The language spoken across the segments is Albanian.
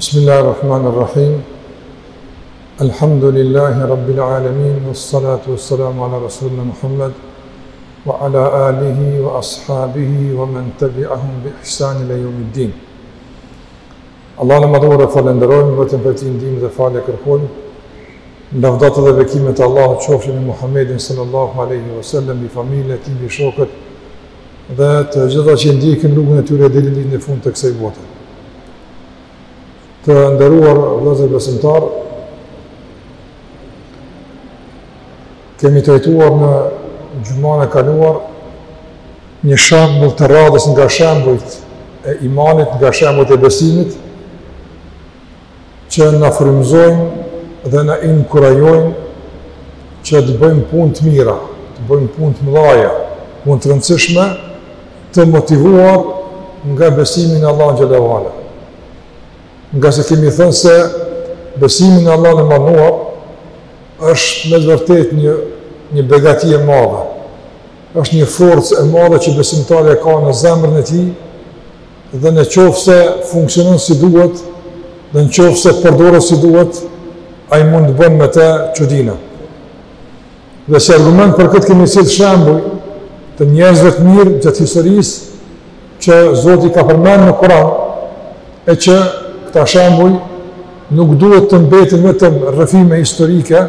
بسم الله الرحمن الرحيم الحمد لله رب العالمين والصلاة والسلام على رسولنا محمد وعلى آله وأصحابه ومن تبعهم بإحسان إلى يوم الدين Allahun e Madhëruar e falënderojmë, vetëm prej Tij ndihmë dhe falje kërkojmë. Lavdata dhe bekimet e Allahut qofshin mbi Muhammedin sallallahu alaihi wasallam, mbi familjen e tij, mbi shokët dhe të gjithë ata që ndjekin rrugën e tyre deri në ditën e fundit të kësaj bote. Të nderuar vëllezër besimtarë, Kemi trajtuar në xhumanë e kaluar një shembull të radhës nga shembujt e imanit, nga shembujt e besimit, që na frymëzojnë dhe na inkurajojnë që të bëjmë punë të mira, të bëjmë punë të mëdhaja, punë të rëndësishme, të motivuar nga besimi në Allahun xhelle ue ala. Ngase kemi thënë se besimi në Allahun e Madhëruar, është me të vërtetë një, një begati e madhe, është një forcë e madhe që besimtari e ka në zemrën e tij, dhe në qoftë se funksionon si duhet, dhe në qoftë se përdoret si duhet, ai mund të bëjë me të çudira. Dhe si argument për këtë kemi sjellë shembuj të njerëzve të mirë gjatë historisë, që Zoti i ka përmend në Kur'an e që këta shembuj nuk duhet të mbetin vetëm rrëfime historike,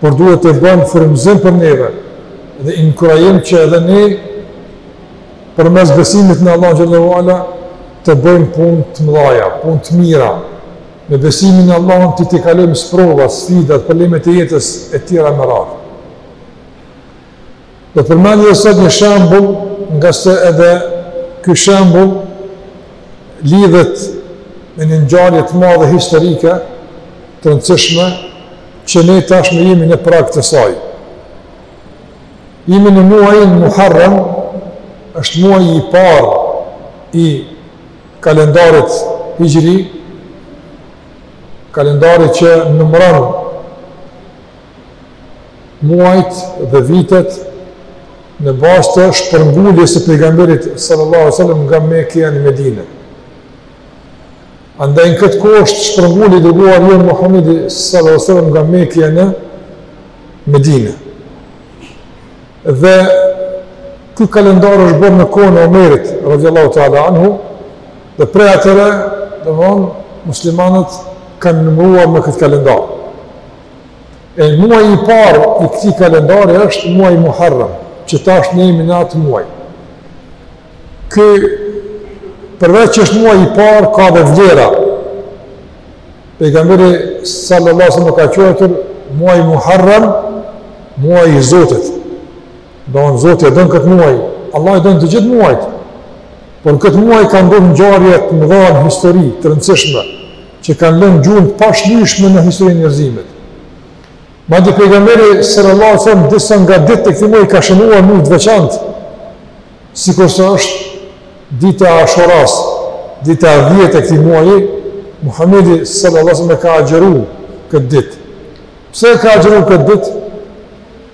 por duhet të bëhen frymëzim për neve dhe inkurajim që edhe ne përmes besimit në Allah xhelle ue ala të bëjmë punë të mëdhaja, punë të mira. Me besimin në Allahun t'i tejkalojmë sprovat, sfidat, problemet e jetës e tjera me radhë. Do të përmend edhe sot një shembull, ngase edhe ky shembull lidhet me një ngjarje të madhe historike të rëndësishme që ne tashmë jemi në prag të saj. Jemi në muajin Muharram, është muaji i parë i kalendarit Hijri, kalendarit që numëron muajt dhe vitet në bazë të shpërnguljes së pejgamberit sallallahu alaihi wasallam nga Mekja në Medinë. Andaj në këtë kohë është shpërngulur i dërguari jonë Muhammedi s.a.s. nga Mekja në Medine. Dhe ky kalendar është bërë në kohën e Omerit, radiallahu ta'ala anhu, dhe prej atëherë, domethënë, muslimanët kanë numëruar me këtë kalendar. E muaji i parë i këtij kalendari është muaji Muharram, që tash ne jemi në atë muaj. Ky përveç që është muaji i parë ka dhe vlera. Pejgamberi sallallahu alajhi wasallam e ka quajtur muajin Muharram, muaji i Zotit. Domethënë Zoti e don këtë muaj, Allahu i don të gjithë muajt, por këtë muaj ka ndodhë ngjarje të mëdha në histori, të rëndësishme, që kanë lënë gjurmë të pashlyshme në histori të njerëzimit. Madje pejgamberi sal-lallahu alejhi ve selem, disa nga ditët e këtij muaji ka shënuar në mënyrë të veçantë, sikurse është dita e Ashuras, dita e dhjetë e këtij muaji, Muhammedi sal-lallahu alejhi ve selem e ka agjeru këtë ditë. Pse e ka agjeru këtë ditë?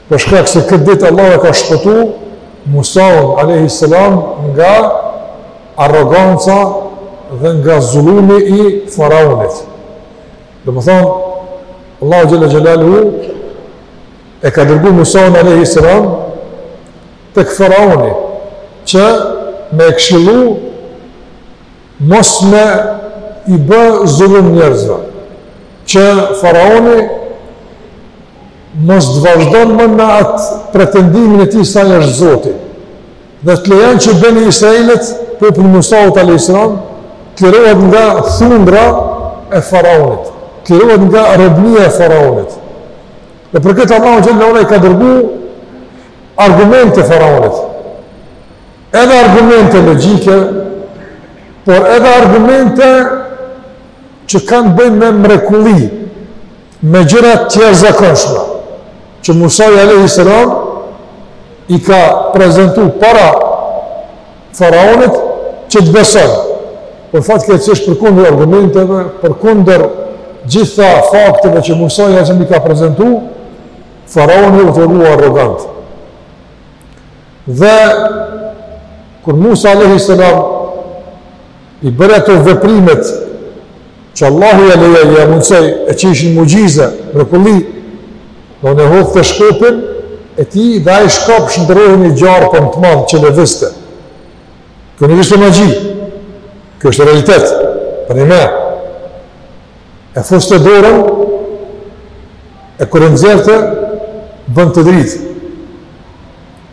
Për shkak se këtë ditë Allahu e ka shpëtu Musaun alejhi selam nga arroganca dhe nga zullumi i faraonit. Domethënë Allahu xhel-le xhelaluhu e ka dërgu Musaun alejhi selam tek faraoni që me e këshillu mos me i bë zullum njerëzve që faraoni Mos të vazhdon më në atë pretendimin e tij se ai është zoti. Dhe të lejon që Beni Israilët, populli i Musaut alejhi selam, të lirohet nga thundra e faraonit, të lirohet nga robnia e faraonit. Dhe për këtë Allahu xhel-le xhelaluhu i ka dërgu argumente faraonit. Edhe argumente logjike, por edhe argumente që kanë të bëjnë me mrekulli, Me gjëra të jashtëzakonshme, që Musai alejhi selam i ka prezentu para faraonit që të beson, por fatkeqësisht përkundër argumenteve, përkundër gjitha fakteve që Musai alejhi selam i ka prezentu, faraoni u tregua arrogant. Dhe, kur Musa alejhi selam I bëri ato veprimet që Allahu ia lejoi, ia mundësoi, e që ishin muxhize, mrekulli, domethënë hudhte shkopin e tij dhe ai shkop shndërrohej në gjarpër të madh që lëvizte. Kjo nuk ishte magji, kjo është realitet, përnjime. E fuste dorën, e kur e nxerrte, bënte dritë.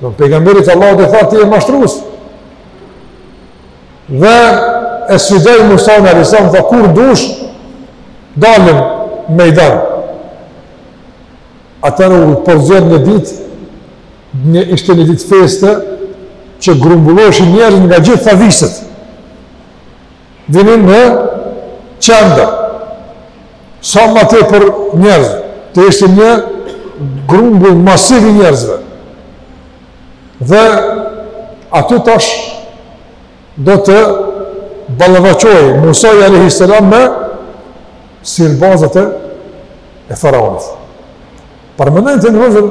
Në pejgamberit të Allahut dhe tha ti je mashtrues. Dhe e sfidoi Musaun alejhi selam, tha kur dush, dalim mejdan. Atëherë u përzgjodh një ditë, një, ishte një ditë feste, që grumbulloshin njerëz nga gjithë ato viset. Vinin në qendër. Sa më tepër njerëz, të ishte një grumbull masiv i njerëzve. Dhe aty tash do të ballafaqohej Musai alejhi selam me sirbazët e e faraonit. Paramendojeni të në vëzër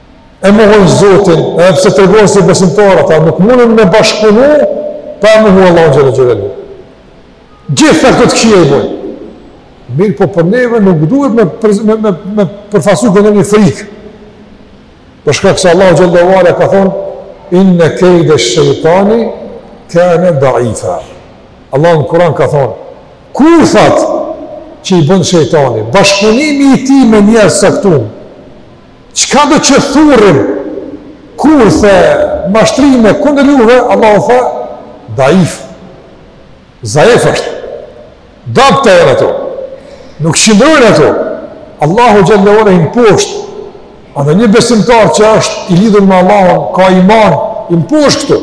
e mohojnë Zotin, edhe pse tregohen si besimtarë ata, nuk munden me bashkëpunu pa e mohu Allahun xhele xhelaluhu. Gjithë këto të këqija i bojnë. Mirëpo për neve nuk duhet me, për, me, me, me përfaqësu ndonjë frikë. Për shkak se Allahu xhele xhelaluhu ka thonë, inne kejde shejtani kane daifa. Allahu në Kuran ka thonë, kurthet që i bën shejtani, bashkëpunimi i tij me njerëz të caktunë, Çkado që thurrin, kurthe, mashtrime, kundër juve, Allahu tha, daif, zaif është, të dobëta janë ato, nuk qëndrojnë ato, Allahu xhele xhelaluhu i mposht, e edhe një besimtar që është i lidhun me Allahun, ka iman, i mposht këto.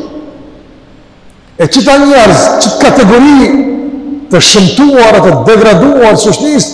E qëta njerëz, qëtë kategori të shëmtuar e të degraduar, të shoqnisë,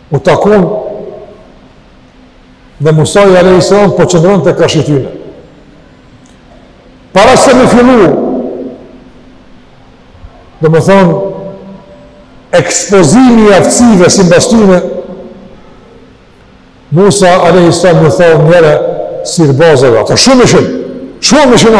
u takun dhe Musai alejhi selam po qëndronte karshi tyne. Para se me fillu, domethonë, ekspozimi i aftësive simbas tyne, Musa alejhi selam ju tha njëre sirbazëve, ata shumë ishin, shumë ishin,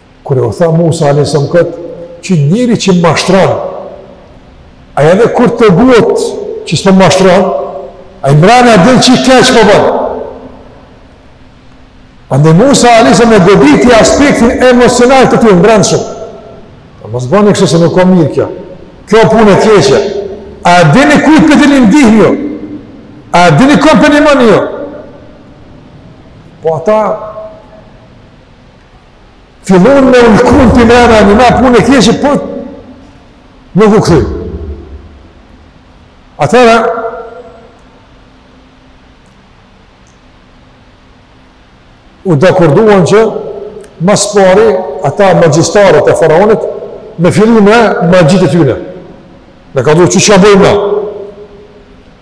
Kur e u tha Musa a.s. këtë, që njëri që mashtran, a edhe kur të guët që së të mashtran, a i mrani a dhe që i keqë po bërë. A në Musa a.s. me goditi aspektin emocional të të mbranë shumë. A më zbani kështë se nuk ka mirë kjo. Kjo punë e keqë. A dhe në kujtë për të një ndihë jo. A dhe në kompë për një mënë jo. Po ata Fillun me u lkun përmrena, njëmend punë e keqe, po nuk u kthyn. Atëra, u dakorduan që ma s'pari ata magjistarët e faraonit me fillu me magjitë e tyne. Me ka duhet që që bëjmë na?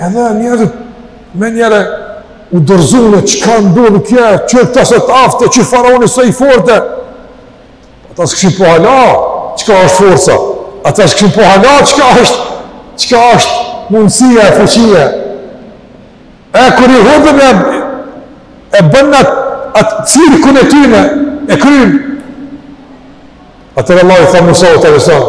Edhe njerëzit menjëherë u dorzune, çka ndodhi, këta sa të aftë, ky faraoni sa i fortë. Ata s'kishin pa hala, çka është forca. Ata s'kishin pa hala, çka është, çka është mundësia e fuqia. E kur i hodhën e, e bënë atë, atë cirkun e tyne, e krynë. Atëherë Allahu i tha Musaut alejhi selam.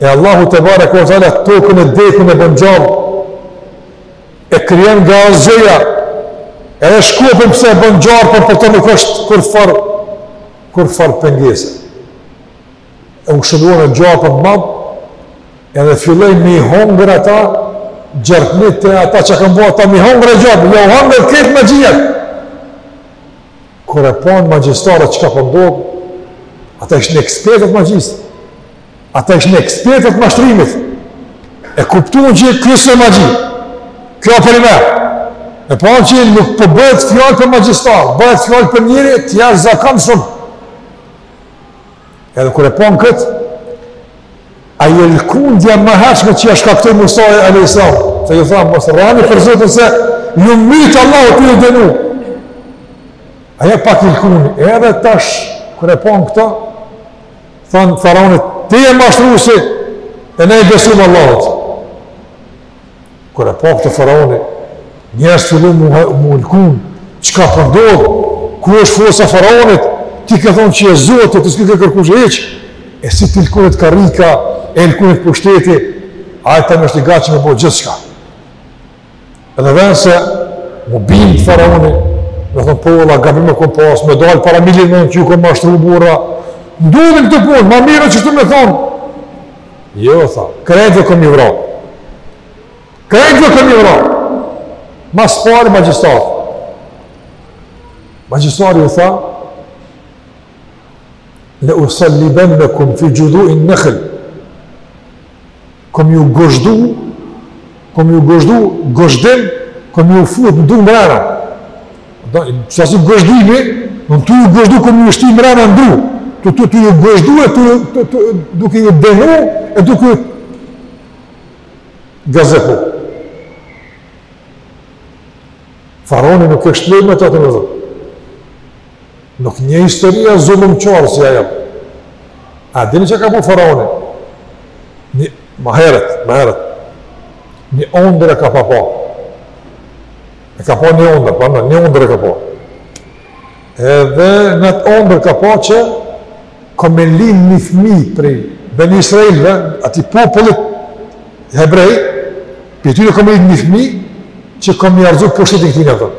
E Allahu tebareke ve teala tokën e dekun e bën gjallë, e krijon nga asgjëja, edhe shkopin pse e bën gjarpër, për të nuk është kurrfarë, kurrfarë pengese. E u shndërrua e gjarpën i madh, edhe filloi me i hongër ata gjarpnit, ata çka kanë bërë ata me i hongër, jau hongër krejt magjiat. Kur e panë magjistarët çka po ndodh, po ata ishin ekspertë të magjisë, Ata ishin ekspertë të mashtrimit. E kuptuan që kjo s'është magji. Kjo është përnime. E panë që nuk po bëhet fjalë për magjistar, bëhet fjalë për njeri të jashtëzakonshëm. Edhe kur e panë këtë, ajo lkundja ma e hershme që jau shkaktoi Musai alejhi selam. Tu ju thonë mos rreni për zotin se ju myt Allahu tu ju dënu. Ajo pak i lkundi, edhe tash kur e panë këto, Thanë faraonit, ti je mashtrusi, e ne i besum Allahut. Kur e pa këto faraoni, njerëzit fillun m'u lëkun, çka po ndodh, po ku është forca e faraonit, ti ke thonë që je zoti, ti s'kike kërkush hiç, e si t'i lëkunet karrika, e lëkunet pushteti, ai tani është i gatshëm me bo gjithçka. Në vend se m'u bind faraoni, me thonë po valla gabim e kom pas, me dal para miletit me thonë që ju kom mashtru burra. Ndodhin këto punë, ma mirë qështu me thonë. Jo, tha, krejt kom m'i vra. Krejt kom m'i vra. Ma s'pari magjistarët. Magjistarëve ju tha, le usallibennekum fi xhudhuin nahl. kom me ju gozhdu, kom me ju gozhdu, gozhdim, kom me ju fut në dru mrena. Qasi gozhdimi, në tu ju gozhdu, kom me ju shti mrena në dru. Tu, tu, tu ju gozhdu e tu, tu, tu, duke ju dënu e duke ju gazepu. Faraoni nuk është lehtë me të atë në dhëmë. Nuk njeh historia zullumqar si ai. A dini çka ka bo faraoni? Një, ma herët, ma herët. Një ondërr e ka pa pa. E ka pa një ondërr, pa në, një ondërr e ka pa. Edhe në atë ondërr ka pa që ka me lind një fmi prej Beni Israilve, atij popullit hebrej, prej tyne ka me lind një fmi që ka me ia rrëzu pushtetin këtij në tërë.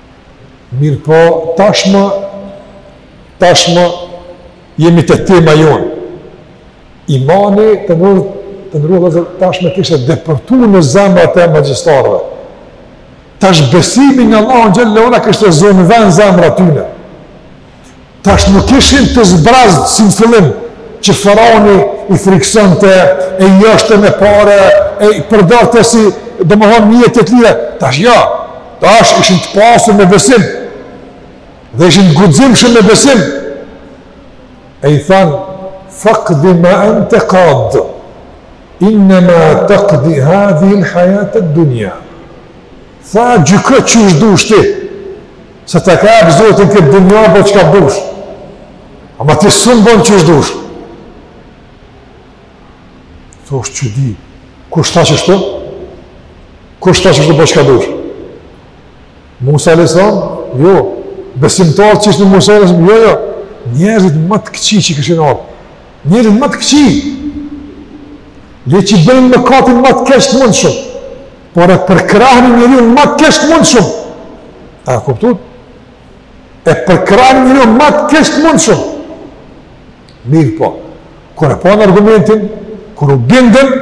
Mirëpo, tashmë, tashmë, jemi te tema jonë. Imani të nderuar, të nderuar vëllezër, tashmë kishte depërtu në zemra të magjistarëve. Tash besimi në Allahun xhele xhelaluhu kishte zonë vend në zemrat e tyne. Tash nuk ishin të zbrazët si në fillim, që faraoni i frikësonte e i joshte me pare, e i përdorte si domethënë mjete të lira. Tash jo, tash ishin të pasur me besim, dhe ishin të guximshëm me besim. E i thanë, fakdi ma ente kad, innema takdi hadhihil hajated dunja. Tha gjyko qysh dush ti, se ta ka jep Zoti në këtë dynja bo çka dush. Ama ti s'mun bon qysh dush. Tash a e di, kush tha kështu? Kush tha kështu bo çka dush? Musa alejhi selam, jo, besimtarët që ishin me Musa alejhi selam, jo, jo, njerëzit ma të këqij që kishin ardh, njerëzit ma të këqij, le që bëjnë mëkatin ma të keq të mundshëm, por e përkrahnin njeriun ma të keq të mundshëm. A kuptut? E përkrahnin njeriun ma të keq të mundshëm. Mirëpo, kur e panë argumentin, kur u bindën,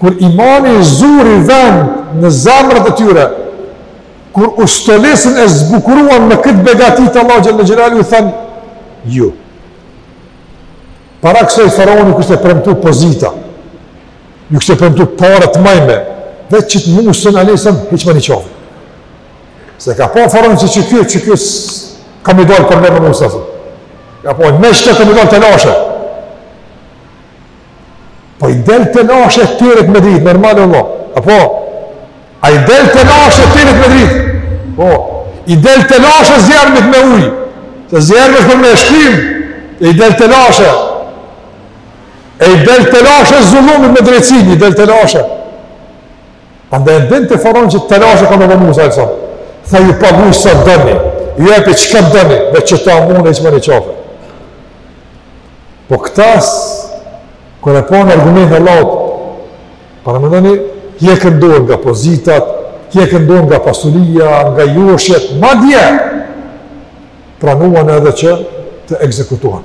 kur imani zuri vend në zemrat e tyre, kur u stolisën e zbukuruan me këtë begati të Allahut xhele xhelaluhu, thanë, jo. Para kësaj faraoni kishte premtu pozita, Ju kishte premtu pare të majme, veç që Musën alejhi selam, hiqmani qafe. Se ka pa faraoni që që kjo, që kjo ka me i dalë problem me Musën, alejhi selam. Ka pa, me çka ka me i dalë telashe. Po i del telashe territ me dritë, normal vallahi. Apo, a i del telashe territ me dritë. Po, i del telashe zjarmit me ujë. Se zjarmit për me e shkim, i del telashe. E i del telashe zullumit me drejtësinë, i del telashe. Andaj e din ti faraon që telashe ka me Musa, sa e kësa. Tha ju pagu sa doni, ju epi çka doni, veç ta muni, hiqmani qafe. Po këta, kur e panë argumentin e Allahut, paramendoni, hekën dorë nga pozitat, hekën dorë nga pasuria, nga joshjet, madje, pranuan edhe që të ekzekutohen.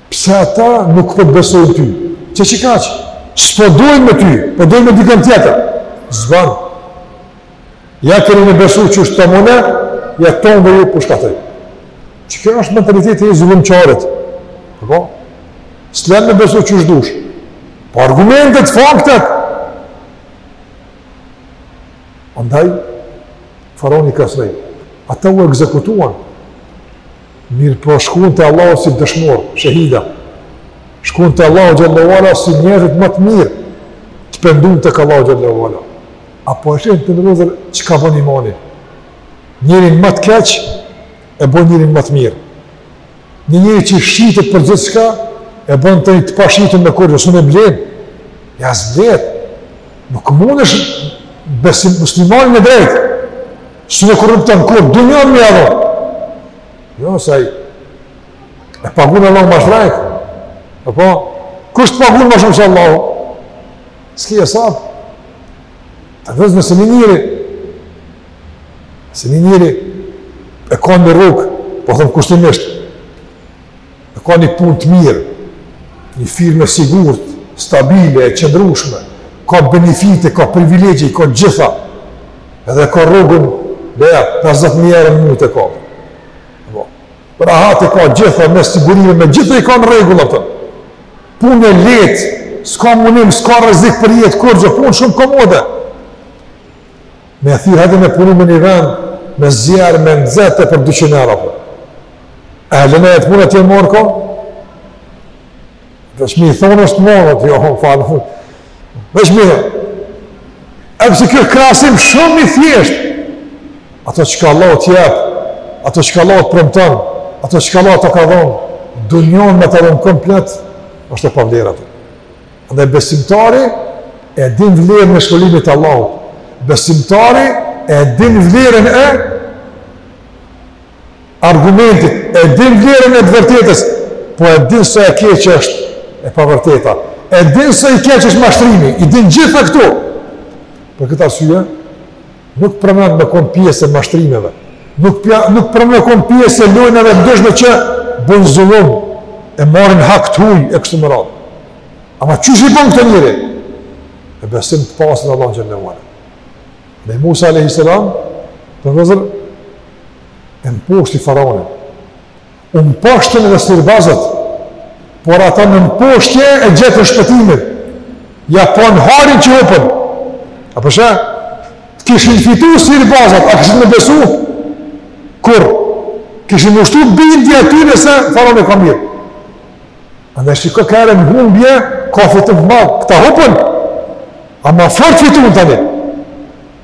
Pse ata nuk po të besojnë ty? Pse qikaq? S'po dojnë me ty, po dojnë me dikën tjetër. S'ban. Ja keni me besu qysh tham unë, ja tanëve ju po shkatërroj. Qikjo është mentaliteti i zullumqarit. Apo? S'len me besu qysh dush. Po argumentet, faktet. Andaj, faraoni ka srej. Ata u ekzekutuan. Mirëpo shkuan te Allahu si dëshmorë, shehida. Shkuan te Allahu xhel-le ve ala si njerëzit më të mirë, të penduan tek Allahu xhel-le ve ala. Apo e shihni të nderuar çka bën imani. Njerin më të keq e bën njerin më të mirë. Një njeri që shitet për gjithçka e bën të pashitshëm, me kurgjë s'mun e blen. Ja s'blet. Nuk mundesh besimtarin, muslimanin e drejtë. S'mun e korrupton kurrë, dunjanë me ia dhanë. Jo, se ai, e pagun Allah më ashtë rajtë. E po, kush t'pagun më shumë se Allah? S'ki e sa? Ta zëmë se një njeri, se një njeri e ka një rrogë, po themi kushtimisht, E ka një punë të mirë, një firmë e sigurt, stabile, e qëndrueshme, ka benefite, ka privilegje, i ka t'gjitha. Edhe ka rrogën, le ja, 50.000 euro në muaj të ka. Po. Për rahati ka gjitha me sigurime, me gjitha i ka në rregull atë. Punë e lehtë, s'ka mundim, s'ka rrezik për jetë, kurgjë, punë shumë komode. Me thirr hajde me punu në një vend me zjarr, me nxehtë për 200 euro. Po. E len atë punë atje morë ko? Veç me i thanë është marrë, jo, hon, falë, hon. Veç me i dhe. Edhe pse ky krahasim shumë i thjeshtë. Atë çka Allahu të jep, atë çka Allahu të premton, atë çka Allahu ta ka dhonë, dunjanë me ta dhonë komplet, është e pavlerë atë. Dhe besimtari e din vlerën e shpërblimit të Allahut. Besimtari e din vlerën e argumentit, e din vlerën e të vërtetës, po e din sa e keqe është e pavërteta. E din sa i keq është mashtrimi, i din gjitha këto. Për këtë arsye, Nuk pranon me kon pjesë e mashtrimeve. Nuk pra, nuk pranon me kon pjesë e lojnave të ndryshme që bon zullum e marrin hak të huaj e kështu me radhë. Ama qysh e bon këtë njeri? Me besim të pastër në Allahun xhelle ue ala. Dhe Musa alejhi selam, vëllezër, e mposhti faraonin. U mposhtën edhe sihirbazët, por ata në mposhtje e gjetën shpëtimin. Ia panë hajrin që hupën. A, për se? Të kishin fitu sihirbazët, a kishin me besu? Kurrë. Kishin me u shtu bindja e tyne se faraoni e ka mirë. Andaj shikon, ka herë n'humbje ka fitim ma, këta hupën, ama fort fitun tani.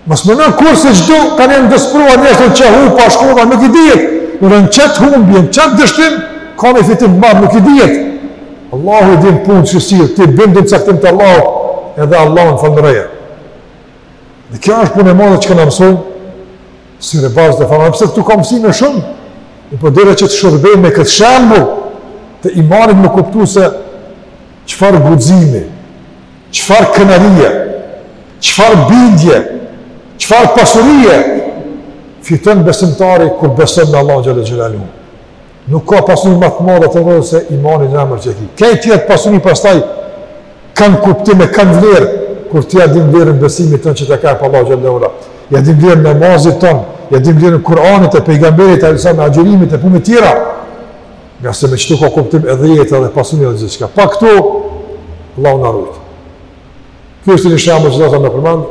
Mos meno kurrë se çdo gja, mos u dëshpro njeri, n'qetë hupa shkova, nuk i dihet. Në, në qetë humbje, në qetë dështim, ka një fitim ma, nuk i dihet. Allahu i din punët si, ti bindju caktimit Allahut, edhe Allahu xhelle ue ala. Dhe kjo është punë e madhe që kena me mësu, sihirbazët dhe Faraoni, për se këtu ka mësime shumë, unë po përdori që të shërbehem me këtë shembull të imanit me kuptu se çfarë guximi, Çfarë krenarie, çfarë bindje, çfarë pasurie fiton besimtari kur beson në Allahun xhelle xhelaluhu. Nuk ka pasuri më të madhe vëllezër se imani në zemër që e ki. Këto tjera pasuri pastaj kanë kuptim e kanë vlerë kur ti ia din vlerën besimit tënd që të ka jap Allahu xhelle xhelaluhu. Ia din vlerën namazit tënd, ia din vlerën Kur'anit e pejgamberit alejhi selam, agjërimit e punëve të tjera. Nga se me qeto ka kuptim edhe jeta edhe pasunia dhe gjithçka. Pa këto, Allahu na ruajtë. Kjo është një shembull që deshta me përmend,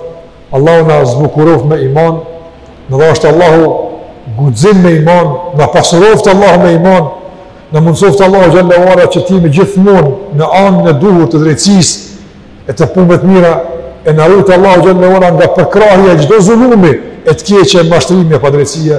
Allahu na zbukuroftë me iman, na dhashtë Allahu guxim me iman, na pasuroftë Allahu me iman, na mundësoftë Allahu xhelle ue ala që të jemi gjithmonë në anën e duhur të drejtësisë e të punëve të mira, e na ruajtë Allahu xhelle ue ala nga përkrahja e çdo zullumi e të keqe e mashtrimi e padrejtësie,